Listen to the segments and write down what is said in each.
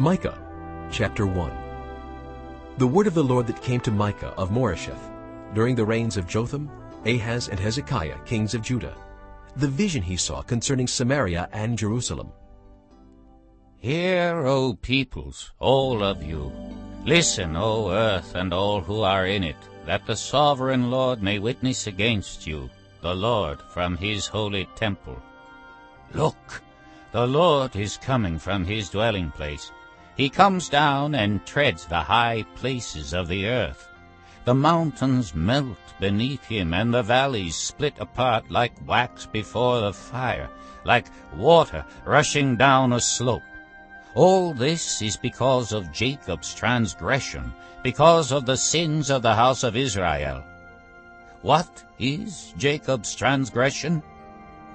Micah chapter 1 The word of the Lord that came to Micah of Moresheth during the reigns of Jotham, Ahaz, and Hezekiah, kings of Judah, the vision he saw concerning Samaria and Jerusalem. Hear, O peoples, all of you. Listen, O earth and all who are in it, that the sovereign Lord may witness against you, the Lord from his holy temple. Look, the Lord is coming from his dwelling place. He comes down and treads the high places of the earth. The mountains melt beneath him, and the valleys split apart like wax before the fire, like water rushing down a slope. All this is because of Jacob's transgression, because of the sins of the house of Israel. What is Jacob's transgression?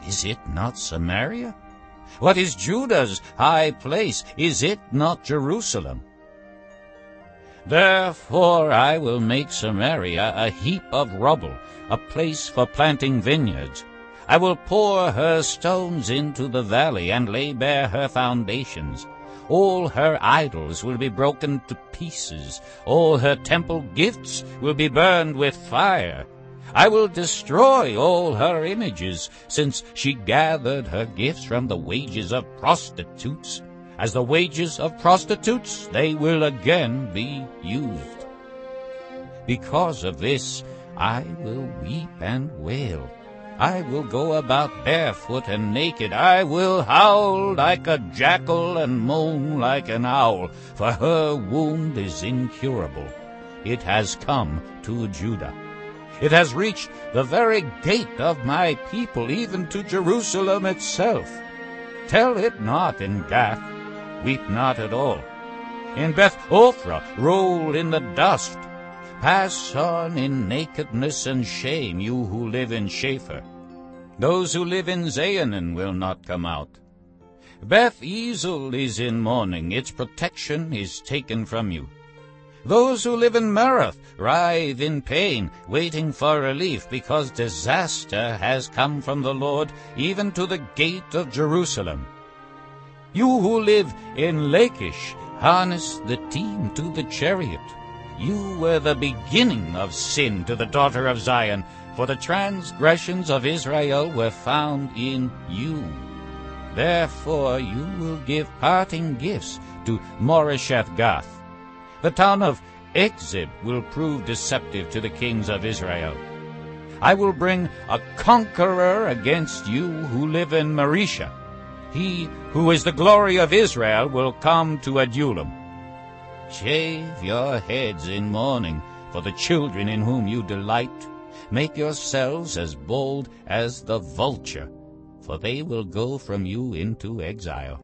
Is it not Samaria? What is Judah's high place? Is it not Jerusalem? Therefore I will make Samaria a heap of rubble, a place for planting vineyards. I will pour her stones into the valley and lay bare her foundations. All her idols will be broken to pieces. All her temple gifts will be burned with fire. I will destroy all her images, since she gathered her gifts from the wages of prostitutes. As the wages of prostitutes, they will again be used. Because of this, I will weep and wail. I will go about barefoot and naked. I will howl like a jackal and moan like an owl, for her wound is incurable. It has come to Judah. It has reached the very gate of my people, even to Jerusalem itself. Tell it not in Gath, weep not at all. In Beth Ophrah roll in the dust. Pass on in nakedness and shame, you who live in Shaphir. Those who live in Zaanannim will not come out. Beth Ezel is in mourning, its protection is taken from you. Those who live in Maroth writhe in pain, waiting for relief, because disaster has come from the Lord, even to the gate of Jerusalem. You who live in Lachish, harness the team to the chariot. You were the beginning of sin to the daughter of Zion, for the transgressions of Israel were found in you. Therefore you will give parting gifts to Moresheth Gath. The town of Achzib will prove deceptive to the kings of Israel. I will bring a conqueror against you who live in Mareshah. He who is the glory of Israel will come to Adullam. Shave your heads in mourning for the children in whom you delight. Make yourselves as bold as the vulture, for they will go from you into exile.